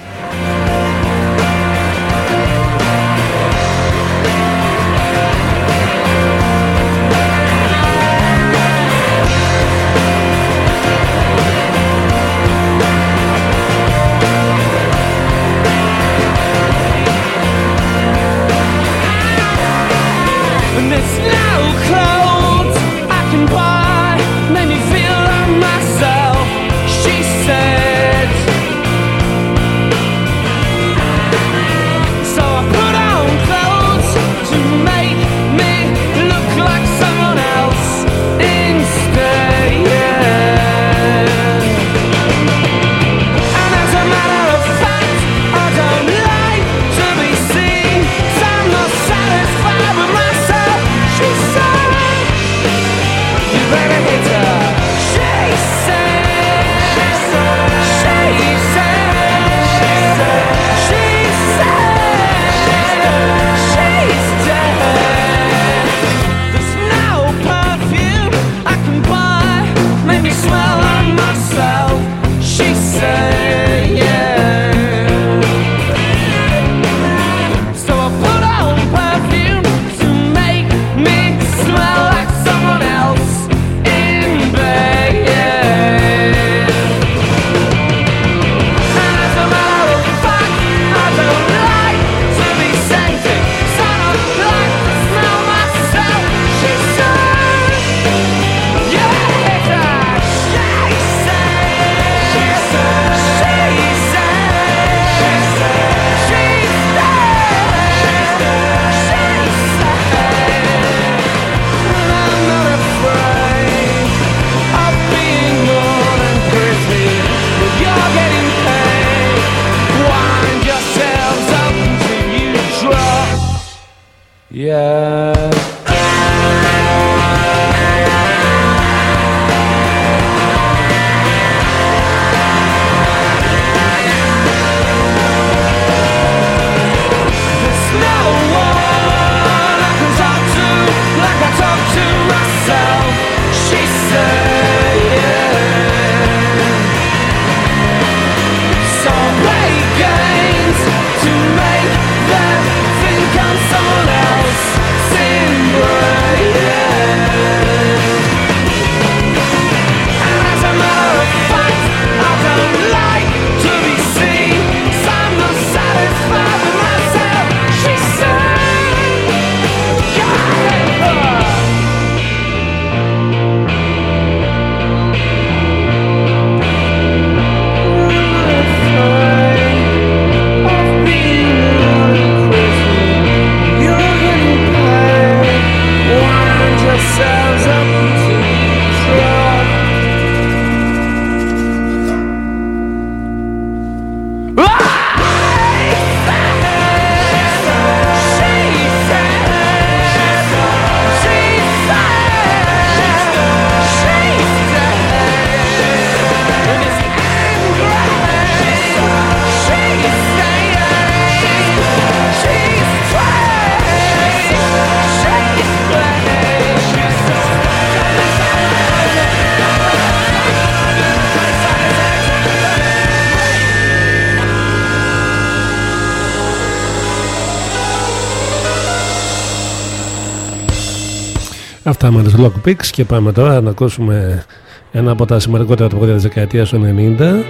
Αυτά με τους Lockpicks και πάμε τώρα να ακούσουμε ένα από τα σημαντικότερα τραγούδια της δεκαετίας του 90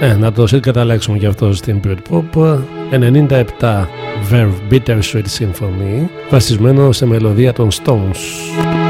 ε, να το συγκαταλέξουμε και αυτό στην Britpop 97 Verve Bittersweet Symphony βασισμένο σε μελωδία των Stones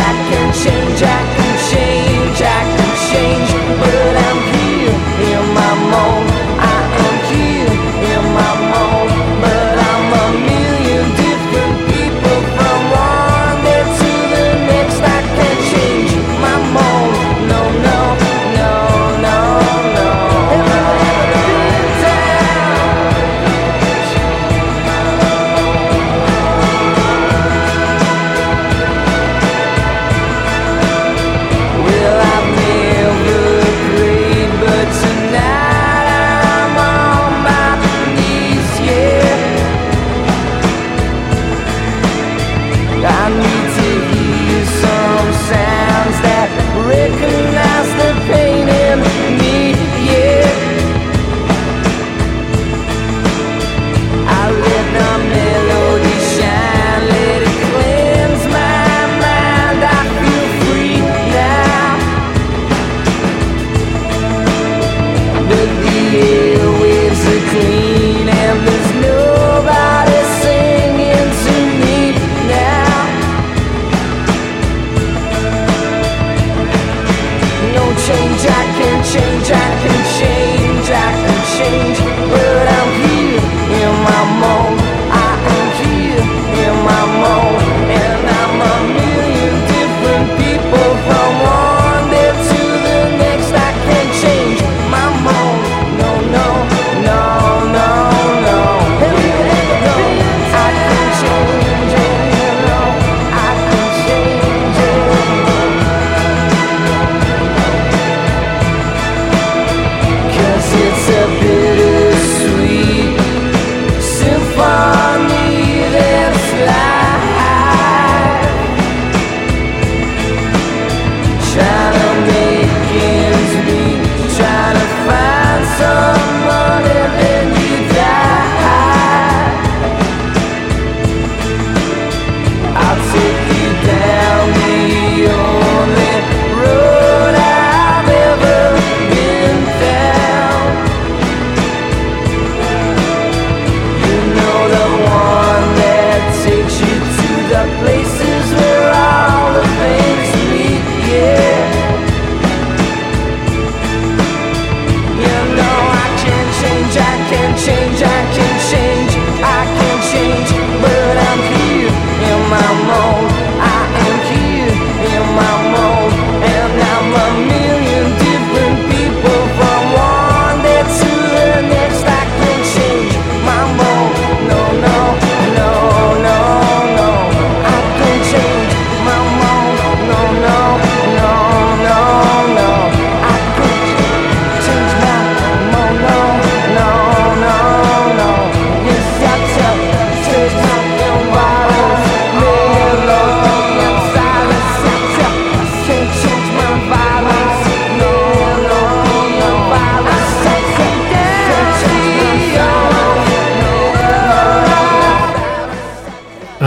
Jack and Shane, Jack and Shane, Jack.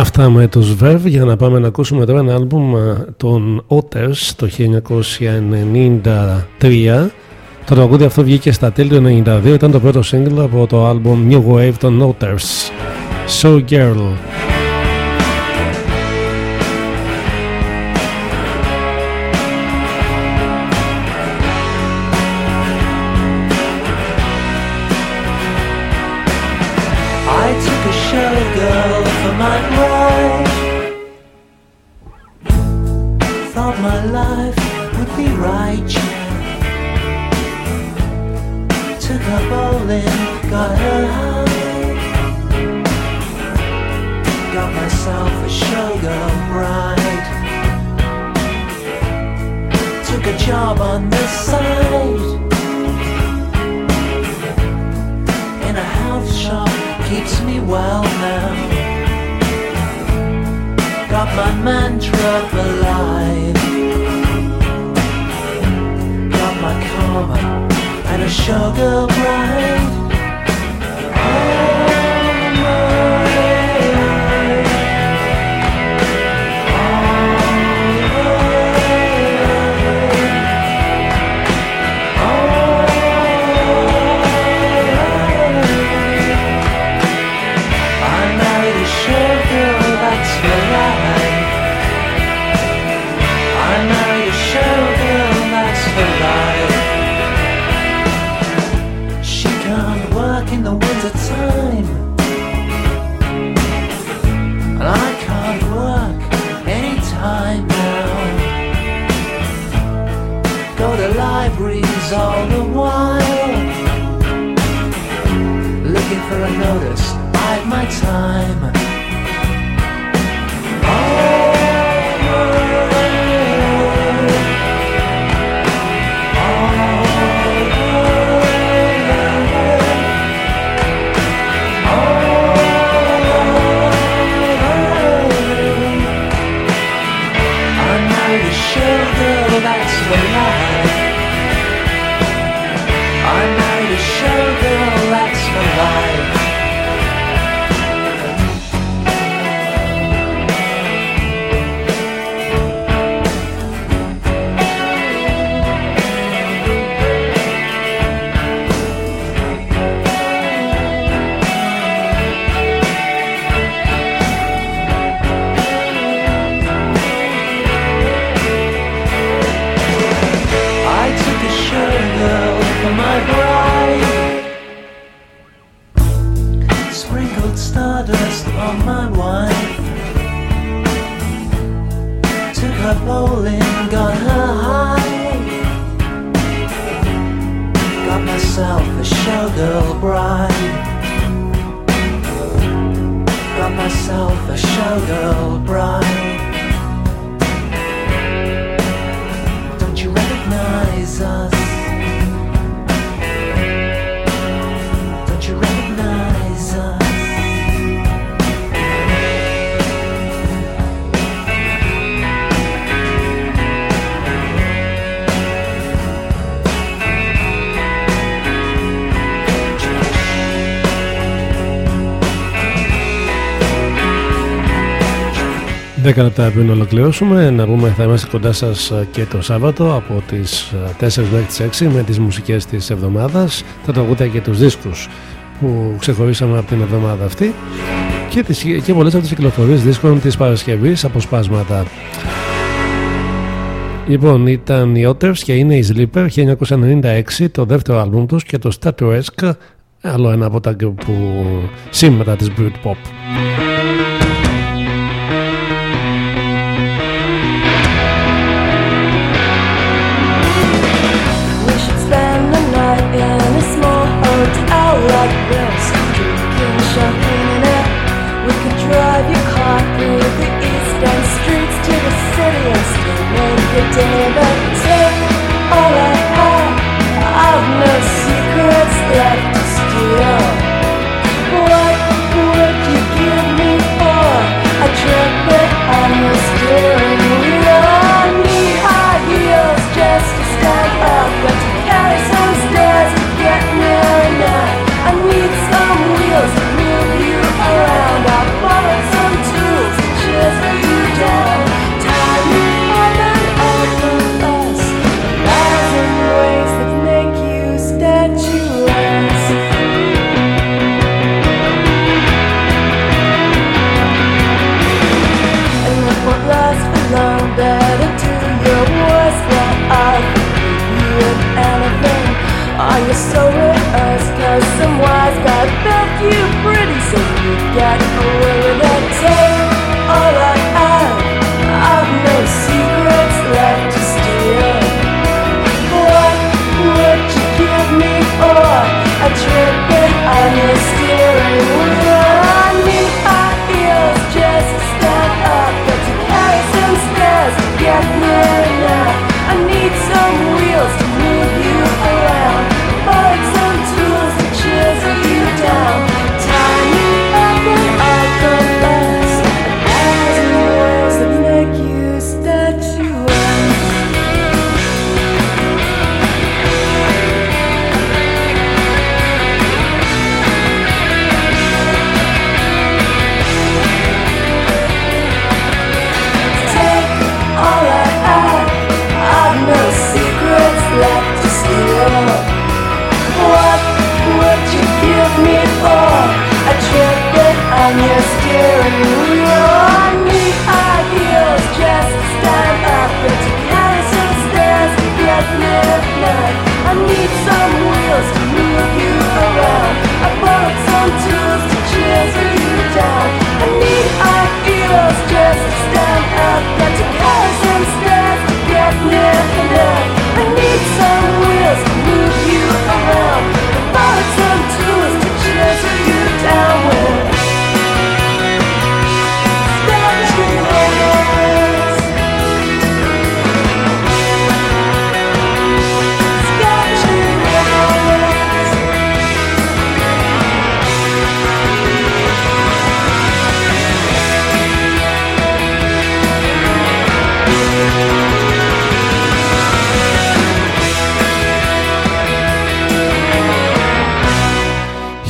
Αυτά με τους Verve για να πάμε να ακούσουμε τώρα ένα άλμπουμ ε, των Otters το 1993 το τραγούδι αυτό βγήκε στα τέλη του 1992 ήταν το πρώτο σύγκλο από το άλμπουμ New Wave των Otters. So Girl. darling, got a high. Got myself a sugar bride. Took a job on the side. In a health shop, keeps me well now. Got my mantra alive. sugar bright. Oh. girl. 10 λεπτά πριν ολοκληρώσουμε, να πούμε θα είμαστε κοντά σας ε, και το Σάββατο από τις ε, 4 μέχρι τις 6 με τις μουσικές της εβδομάδας, τα τραγούδια και τους δίσκους που ξεχωρίσαμε από την εβδομάδα αυτή και, τις, και πολλές από τις κυκλοφορίες δίσκων της Παρασκευής αποσπάσματα. Λοιπόν, ήταν οι Otters και είναι η Sleeper 1996, το δεύτερο άλμπουμ τους και το Statuesque, άλλο ένα από τα που σήμερα της Britpop. Pop.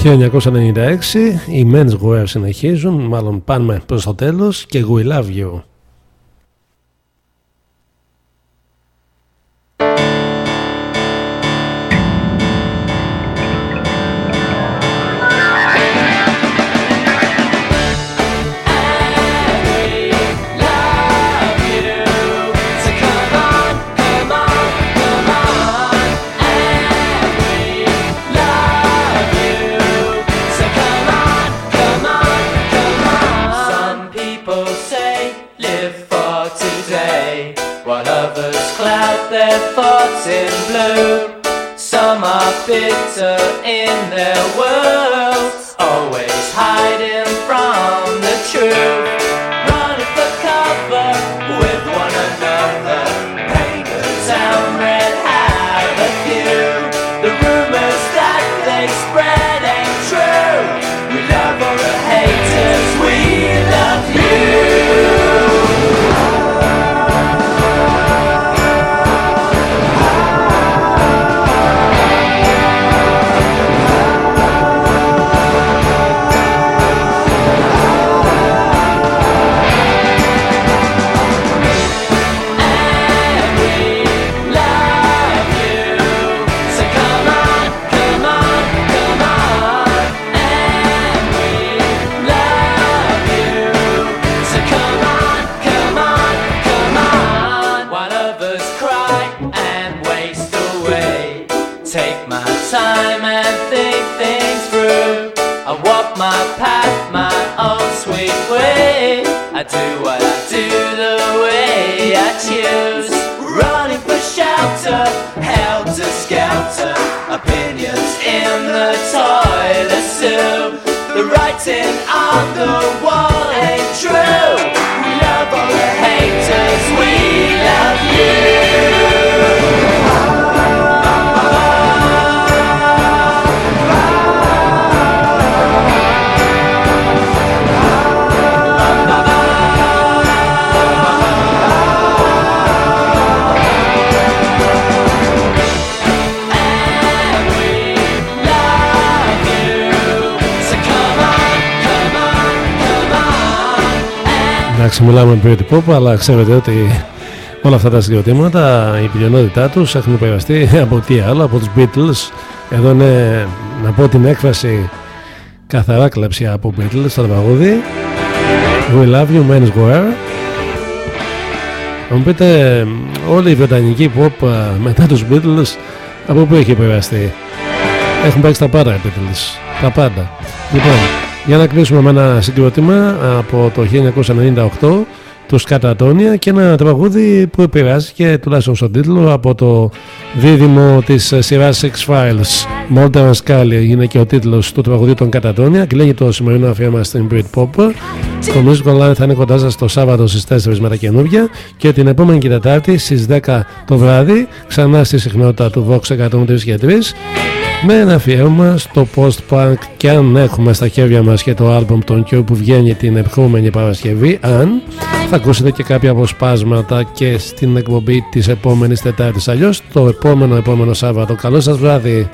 1996 οι Men's Wear συνεχίζουν, μάλλον πάμε προς το τέλος και We Love You. Pop, αλλά ξέρετε ότι όλα αυτά τα συγκροτήματα, η πλειονότητά τους έχουν περαστεί από τι άλλο, από τους Beatles. Εδώ είναι, να πω την έκφραση καθαρά κλαψιά από Beatles στο τραγούδι. We love you, men's wear. Θα μου πείτε, όλη η βρετανική pop α, μετά τους Beatles, από πού έχει περαστεί; Έχουν παίξει τα πάντα οι Beatles. Τα πάντα. Λοιπόν, για να κλείσουμε με ένα συγκρότημα από το 1998 τους Κατατόνια και ένα τραγούδι που επηρεάστηκε τουλάχιστον στον τίτλο από το δίδυμο της σειράς X-Files Molten Scully είναι και ο τίτλος του τραγουδίου των Κατατόνια και λέγει το σημερινό αφιέρωμα στην Britpop το Music Online θα είναι κοντά σας το Σάββατο στις 4 με τα καινούργια και την επόμενη και Τετάρτη στις 10 το βράδυ ξανά στη συχνότητα του Vox 103 και 3 με ένα αφιέρωμα στο post-punk και αν έχουμε στα χέρια μας και το άλμπομ των Cure που βγαίνει την επόμενη Παρασκευή αν θα ακούσετε και κάποια αποσπάσματα και στην εκπομπή της επόμενης Τετάρτης. Αλλιώς το επόμενο επόμενο Σάββατο καλό σας βράδυ